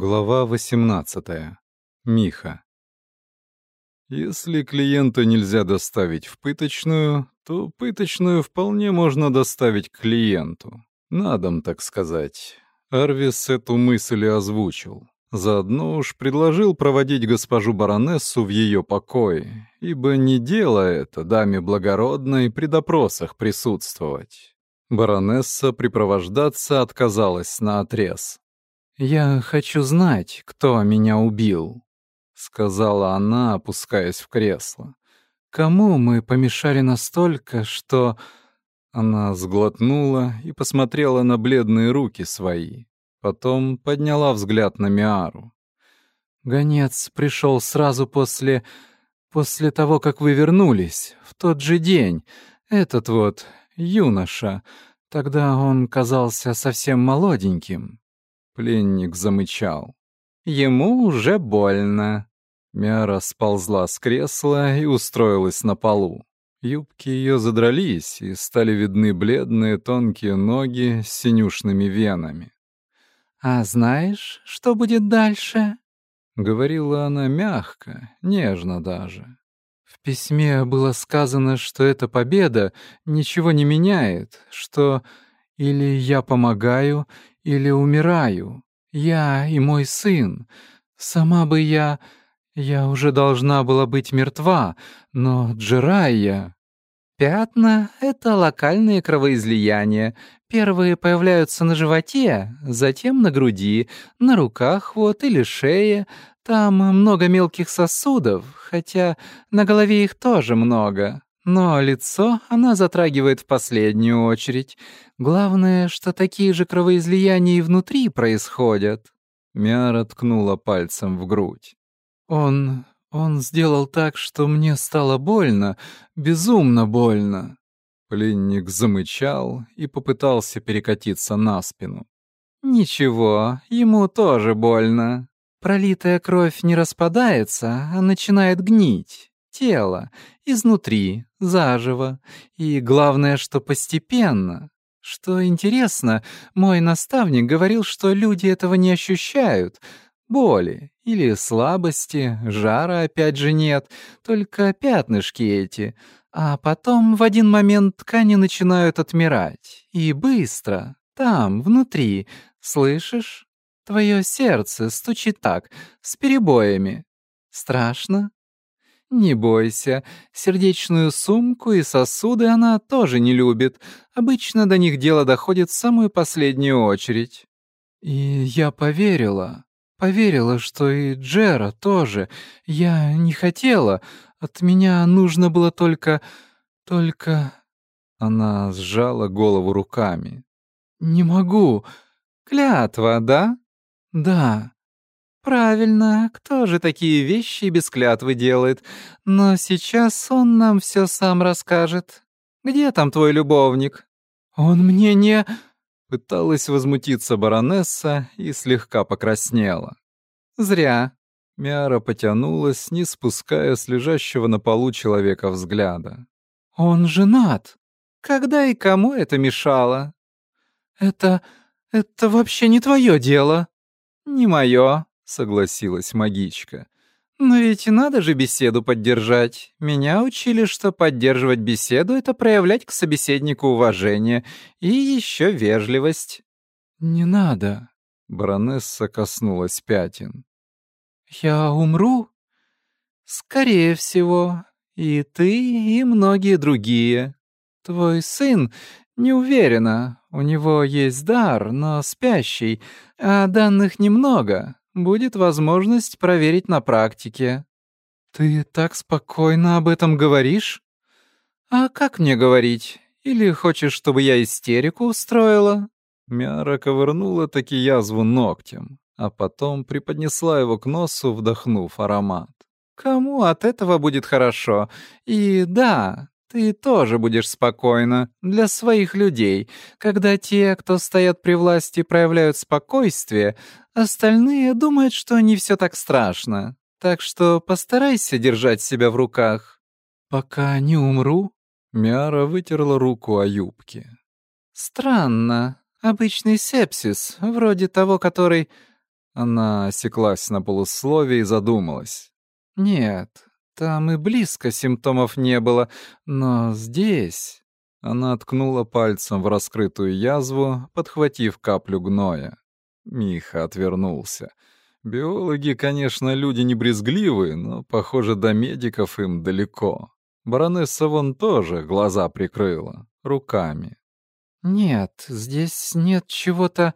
Глава 18. Миха. Если клиента нельзя доставить в пыточную, то пыточную вполне можно доставить клиенту. На дом, так сказать. Арвис эту мысль и озвучил. Заодно уж предложил проводить госпожу баронессу в ее покое, ибо не дело это даме благородной при допросах присутствовать. Баронесса припровождаться отказалась на отрез. «Я хочу знать, кто меня убил», — сказала она, опускаясь в кресло. «Кому мы помешали настолько, что...» Она сглотнула и посмотрела на бледные руки свои. Потом подняла взгляд на Миару. «Гонец пришел сразу после... после того, как вы вернулись, в тот же день. Этот вот юноша. Тогда он казался совсем молоденьким». Пленник замычал. Ему уже больно. Мяра сползла с кресла и устроилась на полу. Юбки ее задрались, и стали видны бледные тонкие ноги с синюшными венами. «А знаешь, что будет дальше?» — говорила она мягко, нежно даже. В письме было сказано, что эта победа ничего не меняет, что или я помогаю, или умираю. Я и мой сын. Сама бы я... Я уже должна была быть мертва, но Джирайя... Пятна — это локальные кровоизлияния. Первые появляются на животе, затем на груди, на руках вот или шее. Там много мелких сосудов, хотя на голове их тоже много. Но лицо она затрагивает в последнюю очередь. Главное, что такие же кровоизлияния и внутри происходят. Мяра ткнула пальцем в грудь. Он... он сделал так, что мне стало больно, безумно больно. Пленник замычал и попытался перекатиться на спину. «Ничего, ему тоже больно. Пролитая кровь не распадается, а начинает гнить тело, изнутри, заживо, и главное, что постепенно. Что интересно, мой наставник говорил, что люди этого не ощущают, боли или слабости, жара опять же нет, только пятнышки эти. А потом в один момент ткани начинают отмирать. И быстро, там, внутри, слышишь? Твое сердце стучит так, с перебоями. Страшно? «Не бойся, сердечную сумку и сосуды она тоже не любит. Обычно до них дело доходит в самую последнюю очередь». И я поверила. Поверила, что и Джера тоже. Я не хотела. От меня нужно было только... только... Она сжала голову руками. «Не могу. Клятва, да?» «Да. «Правильно, кто же такие вещи без клятвы делает? Но сейчас он нам все сам расскажет. Где там твой любовник?» «Он мне не...» Пыталась возмутиться баронесса и слегка покраснела. «Зря». Мяра потянулась, не спуская с лежащего на полу человека взгляда. «Он женат. Когда и кому это мешало?» «Это... это вообще не твое дело». «Не мое согласилась магичка. Но ведь надо же беседу поддержать. Меня учили, что поддерживать беседу — это проявлять к собеседнику уважение и еще вежливость. «Не надо», — баронесса коснулась пятен. «Я умру?» «Скорее всего. И ты, и многие другие. Твой сын, не уверена, у него есть дар, но спящий, а данных немного будет возможность проверить на практике. Ты так спокойно об этом говоришь? А как мне говорить? Или хочешь, чтобы я истерику устроила? Мяра ковырнула таки язву ногтем, а потом приподнесла его к носу, вдохнув аромат. Кому от этого будет хорошо? И да, ты тоже будешь спокойна для своих людей. Когда те, кто стоят при власти, проявляют спокойствие, остальные думают, что не все так страшно. Так что постарайся держать себя в руках. Пока не умру. Мяра вытерла руку о юбке. Странно. Обычный сепсис, вроде того, который... Она осеклась на полусловие и задумалась. «Нет, там и близко симптомов не было, но здесь...» Она ткнула пальцем в раскрытую язву, подхватив каплю гноя. Миха отвернулся. Биологи, конечно, люди не брезгливые, но, похоже, до медиков им далеко. Баронесса вон тоже глаза прикрыла, руками. «Нет, здесь нет чего-то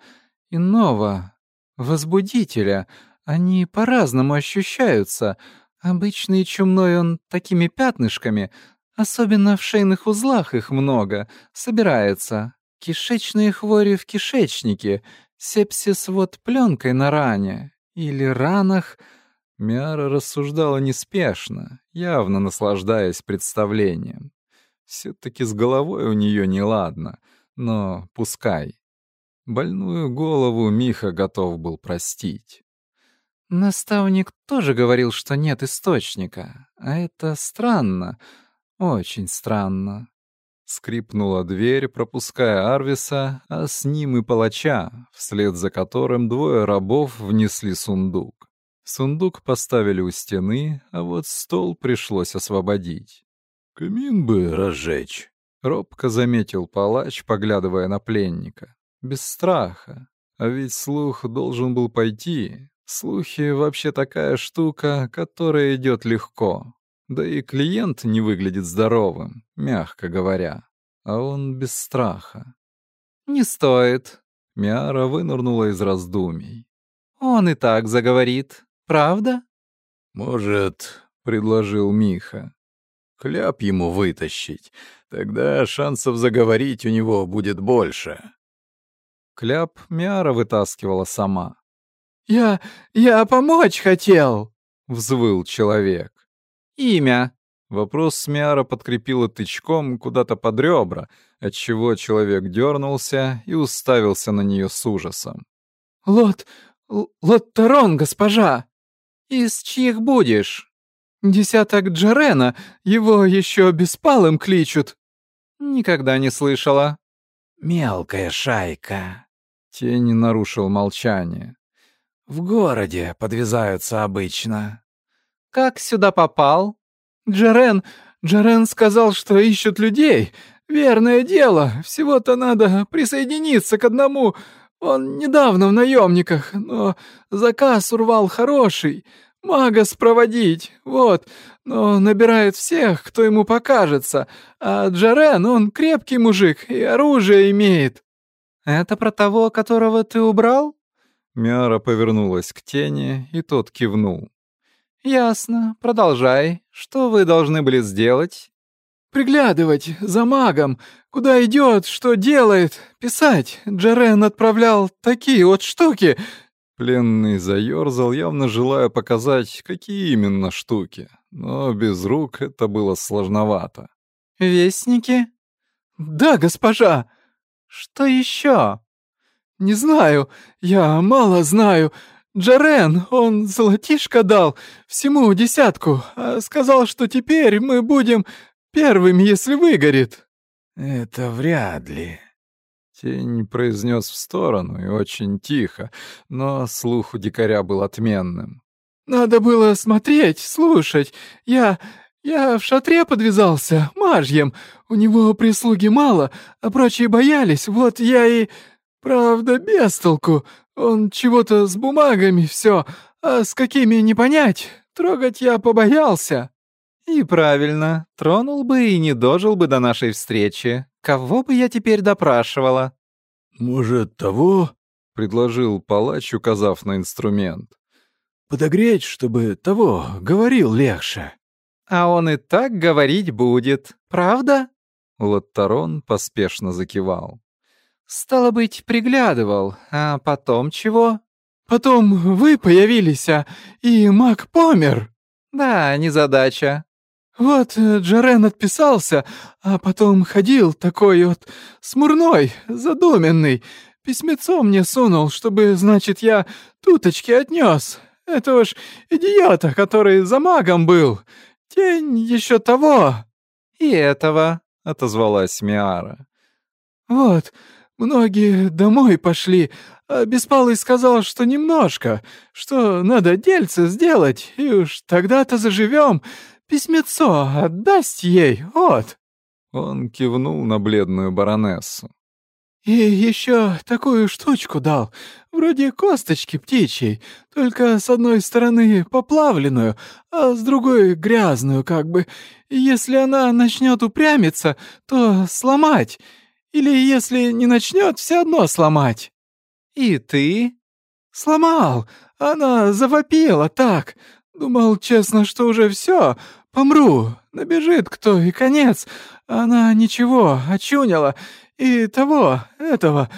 иного, возбудителя. Они по-разному ощущаются. Обычный чумной он такими пятнышками, особенно в шейных узлах их много, собирается. Кишечные хвори в кишечнике, сепсис вот пленкой на ране или ранах. Миара рассуждала неспешно, явно наслаждаясь представлением. Все-таки с головой у нее неладно, но пускай. Больную голову Миха готов был простить. Наставник тоже говорил, что нет источника, а это странно, очень странно. Скрипнула дверь, пропуская Арвиса, а с ним и палача, вслед за которым двое рабов внесли сундук. Сундук поставили у стены, а вот стол пришлось освободить. «Камин бы разжечь», — робко заметил палач, поглядывая на пленника. Без страха. А ведь слух должен был пойти. Слухи вообще такая штука, которая идет легко. Да и клиент не выглядит здоровым, мягко говоря. А он без страха. «Не стоит», — Миара вынырнула из раздумий. «Он и так заговорит, правда?» «Может, — предложил Миха, — хляб ему вытащить. Тогда шансов заговорить у него будет больше». Кляп Миара вытаскивала сама. «Я... я помочь хотел!» — взвыл человек. Имя?» Вопрос Смиара подкрепила тычком куда-то под ребра, отчего человек дернулся и уставился на нее с ужасом. «Лот... Лоттерон, госпожа!» «Из чьих будешь?» «Десяток Джарена, его еще беспалым кличут». «Никогда не слышала». «Мелкая шайка». Тень нарушил молчание. «В городе подвязаются обычно». «Как сюда попал?» «Джарен... Джарен сказал, что ищут людей. Верное дело. Всего-то надо присоединиться к одному. Он недавно в наемниках, но заказ урвал хороший. Мага спроводить, вот. Но набирает всех, кто ему покажется. А Джарен, он крепкий мужик и оружие имеет». «Это про того, которого ты убрал?» Мяра повернулась к тени, и тот кивнул. «Ясно. Продолжай. Что вы должны были сделать?» «Приглядывать за магом. Куда идет, что делает. Писать. Джарен отправлял такие вот штуки». Пленный заерзал, явно желая показать, какие именно штуки. Но без рук это было сложновато. «Вестники?» «Да, госпожа». «Что еще?» «Не знаю. Я мало знаю. Джарен, он золотишко дал, всему десятку, а сказал, что теперь мы будем первыми, если выгорит». «Это вряд ли», Тень произнес в сторону и очень тихо, но слух у дикаря был отменным. «Надо было смотреть, слушать. Я... я в шатре подвязался, мажьем. У него прислуги мало, а прочие боялись, вот я и... Правда, без толку. Он чего-то с бумагами все, а с какими не понять. Трогать я побоялся». «И правильно. Тронул бы и не дожил бы до нашей встречи. Кого бы я теперь допрашивала?» «Может, того?» — предложил палач, указав на инструмент. «Подогреть, чтобы того говорил легче». «А он и так говорить будет, правда?» Лотторон поспешно закивал. «Стало быть, приглядывал. А потом чего?» «Потом вы появились, а и маг помер». «Да, незадача». «Вот э, Джарен отписался, а потом ходил такой вот смурной, задуменный. Письмецо мне сунул, чтобы, значит, я туточки отнес. Этого ж идиота, который за магом был. Тень еще того». «И этого», — отозвалась Миара. «Вот, многие домой пошли, а Беспалый сказал, что немножко, что надо дельце сделать, и уж тогда-то заживем. Письмецо отдасть ей, вот». Он кивнул на бледную баронессу. «И еще такую штучку дал, вроде косточки птичьей, только с одной стороны поплавленную, а с другой грязную как бы. Если она начнет упрямиться, то сломать, или если не начнет, все одно сломать». «И ты?» «Сломал. Она завопила так. Думал, честно, что уже все, помру. Набежит кто и конец. Она ничего, очунила. И того, этого.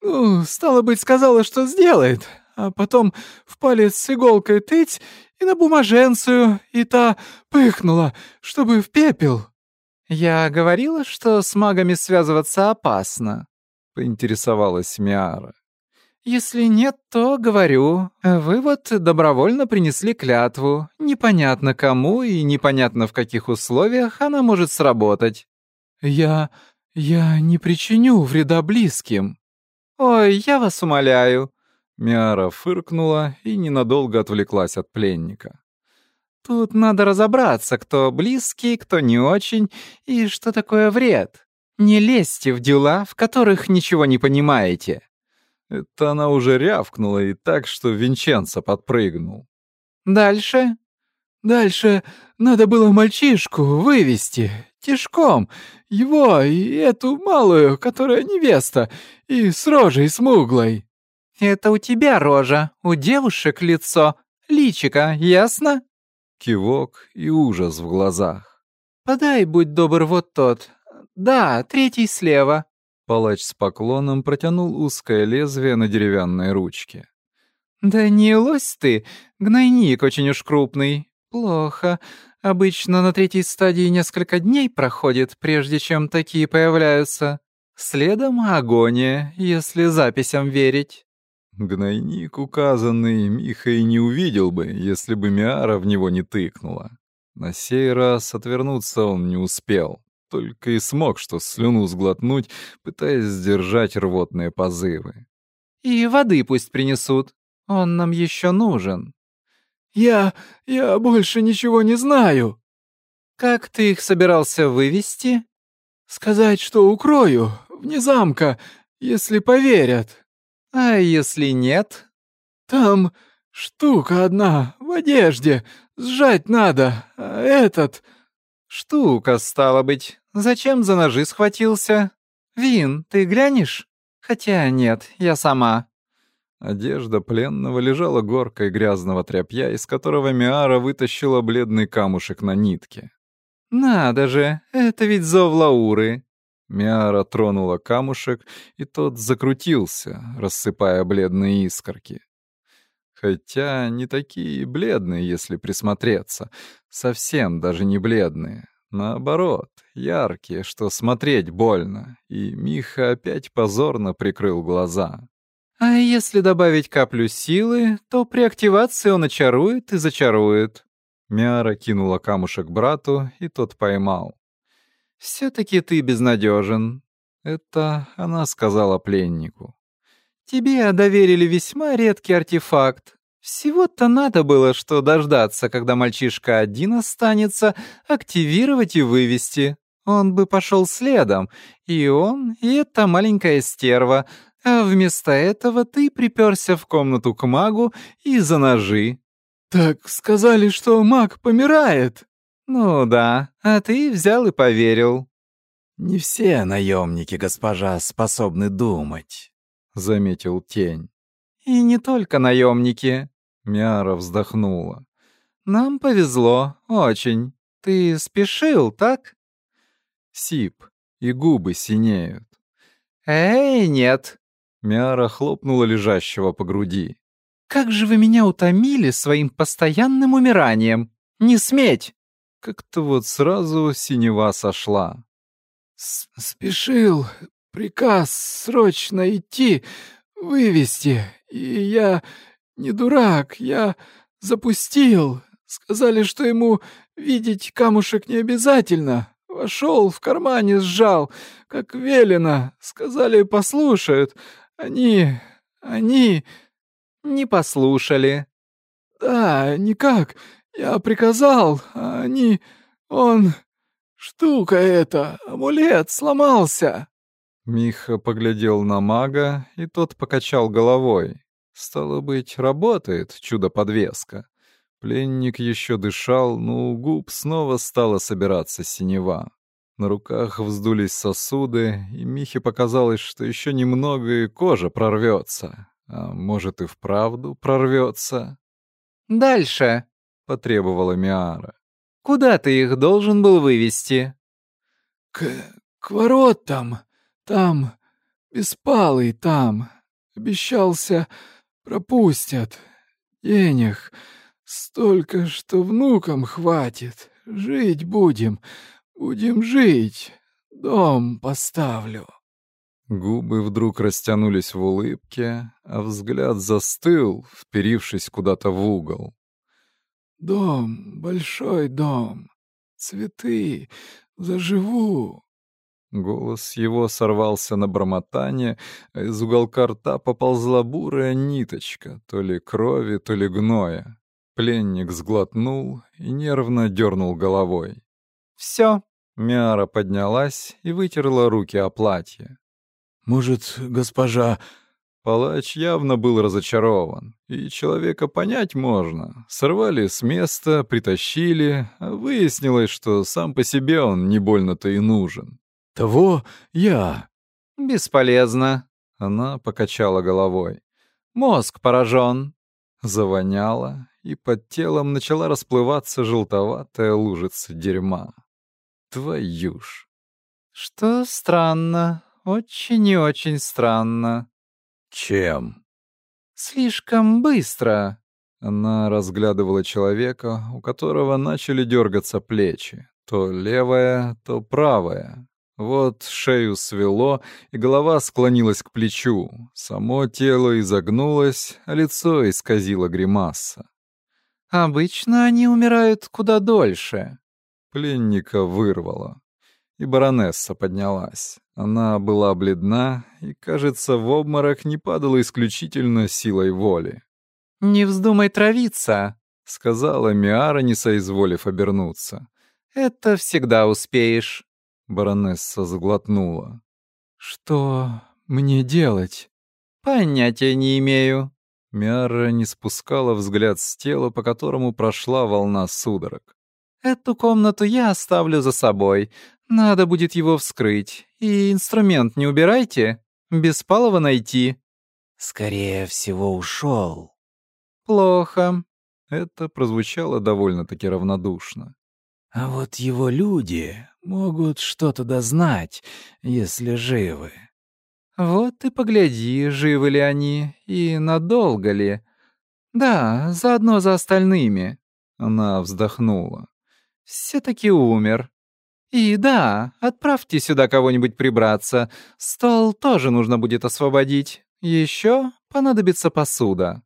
Ну, стало быть, сказала, что сделает. А потом в палец с иголкой тыть и на бумаженцию, и та пыхнула, чтобы в пепел». «Я говорила, что с магами связываться опасно», — поинтересовалась Миара. «Если нет, то говорю. Вы вот добровольно принесли клятву. Непонятно кому и непонятно в каких условиях она может сработать». «Я... я не причиню вреда близким». «Ой, я вас умоляю». Миара фыркнула и ненадолго отвлеклась от пленника. «Тут надо разобраться, кто близкий, кто не очень, и что такое вред. Не лезьте в дела, в которых ничего не понимаете». Это она уже рявкнула и так, что Винченцо подпрыгнул. «Дальше?» «Дальше надо было мальчишку вывести тишком, его и эту малую, которая невеста, и с рожей смуглой». «Это у тебя рожа, у девушек лицо, личика, ясно?» Кивок и ужас в глазах. «Подай, будь добр, вот тот. Да, третий слева». Палач с поклоном протянул узкое лезвие на деревянной ручке. «Да не лось ты, гнойник очень уж крупный. Плохо. Обычно на третьей стадии несколько дней проходит, прежде чем такие появляются. Следом агония, если записям верить». Гнойник указанный Миха и не увидел бы, если бы Миара в него не тыкнула. На сей раз отвернуться он не успел только и смог что слюну сглотнуть, пытаясь сдержать рвотные позывы. «И воды пусть принесут. Он нам еще нужен». «Я... я больше ничего не знаю». «Как ты их собирался вывести?» «Сказать, что укрою, вне замка, если поверят». «А если нет?» «Там штука одна в одежде, сжать надо, а этот...» «Штука, стало быть. Зачем за ножи схватился? Вин, ты глянешь? Хотя нет, я сама». Одежда пленного лежала горкой грязного тряпья, из которого Миара вытащила бледный камушек на нитке. «Надо же, это ведь зов Лауры!» Миара тронула камушек, и тот закрутился, рассыпая бледные искорки. Хотя не такие бледные, если присмотреться. Совсем даже не бледные. Наоборот, яркие, что смотреть больно. И Миха опять позорно прикрыл глаза. «А если добавить каплю силы, то при активации он очарует и зачарует». Мяра кинула камушек брату, и тот поймал. «Все-таки ты безнадежен», — это она сказала пленнику. Тебе доверили весьма редкий артефакт. Всего-то надо было, что дождаться, когда мальчишка один останется, активировать и вывести. Он бы пошел следом, и он, и эта маленькая стерва. А вместо этого ты приперся в комнату к магу и за ножи. «Так сказали, что маг помирает». «Ну да, а ты взял и поверил». «Не все наемники, госпожа, способны думать». — заметил тень. «И не только наемники», — Мяра вздохнула. «Нам повезло, очень. Ты спешил, так?» Сип, и губы синеют. «Эй, нет!» Мяра хлопнула лежащего по груди. «Как же вы меня утомили своим постоянным умиранием! Не сметь!» Как-то вот сразу синева сошла. «Спешил, Приказ срочно идти, вывести. И я не дурак, я запустил. Сказали, что ему видеть камушек не обязательно. Вошел, в кармане сжал, как велено. Сказали, послушают. Они... они... Не послушали. Да, никак. Я приказал, а они... Он... Штука эта, амулет, сломался. Миха поглядел на мага, и тот покачал головой. Стало быть, работает чудо-подвеска. Пленник еще дышал, но у губ снова стала собираться синева. На руках вздулись сосуды, и Михе показалось, что еще немного и кожа прорвется. А может и вправду прорвется. «Дальше», — потребовала Миара. «Куда ты их должен был вывести?» «К... к воротам. Там. Беспалый там. Обещался, пропустят. Денег столько, что внукам хватит. Жить будем. Будем жить. Дом поставлю». Губы вдруг растянулись в улыбке, а взгляд застыл, вперившись куда-то в угол. «Дом, большой дом, цветы, заживу». Голос его сорвался на бормотание, а из уголка рта поползла бурая ниточка, то ли крови, то ли гноя. Пленник сглотнул и нервно дернул головой. «Все». Миара поднялась и вытерла руки о платье. «Может, госпожа...» Палач явно был разочарован, и человека понять можно. Сорвали с места, притащили, а выяснилось, что сам по себе он не больно-то и нужен. «Того я...» «Бесполезно». Она покачала головой. «Мозг поражен». Завоняло, и под телом начала расплываться желтоватая лужица дерьма. Твою ж. «Что странно, очень и очень странно». «Чем?» «Слишком быстро». Она разглядывала человека, у которого начали дергаться плечи. То левая, то правая. Вот шею свело, и голова склонилась к плечу. Само тело изогнулось, а лицо исказило гримаса. «Обычно они умирают куда дольше». Пленника вырвало. И баронесса поднялась. Она была бледна и, кажется, в обморок не падала исключительно силой воли. «Не вздумай травиться», — сказала Миара, не соизволив обернуться. «Это всегда успеешь». Баронесса заглотнула. «Что мне делать?» «Понятия не имею». Миара не спускала взгляд с тела, по которому прошла волна судорог. «Эту комнату я оставлю за собой. Надо будет его вскрыть. И инструмент не убирайте. Беспалова найти». «Скорее всего, ушел». «Плохо». Это прозвучало довольно-таки равнодушно. «А вот его люди могут что-то дознать, если живы». «Вот и погляди, живы ли они и надолго ли. Да, заодно за остальными». Она вздохнула. «Все-таки умер. И да, отправьте сюда кого-нибудь прибраться. Стол тоже нужно будет освободить. Еще понадобится посуда».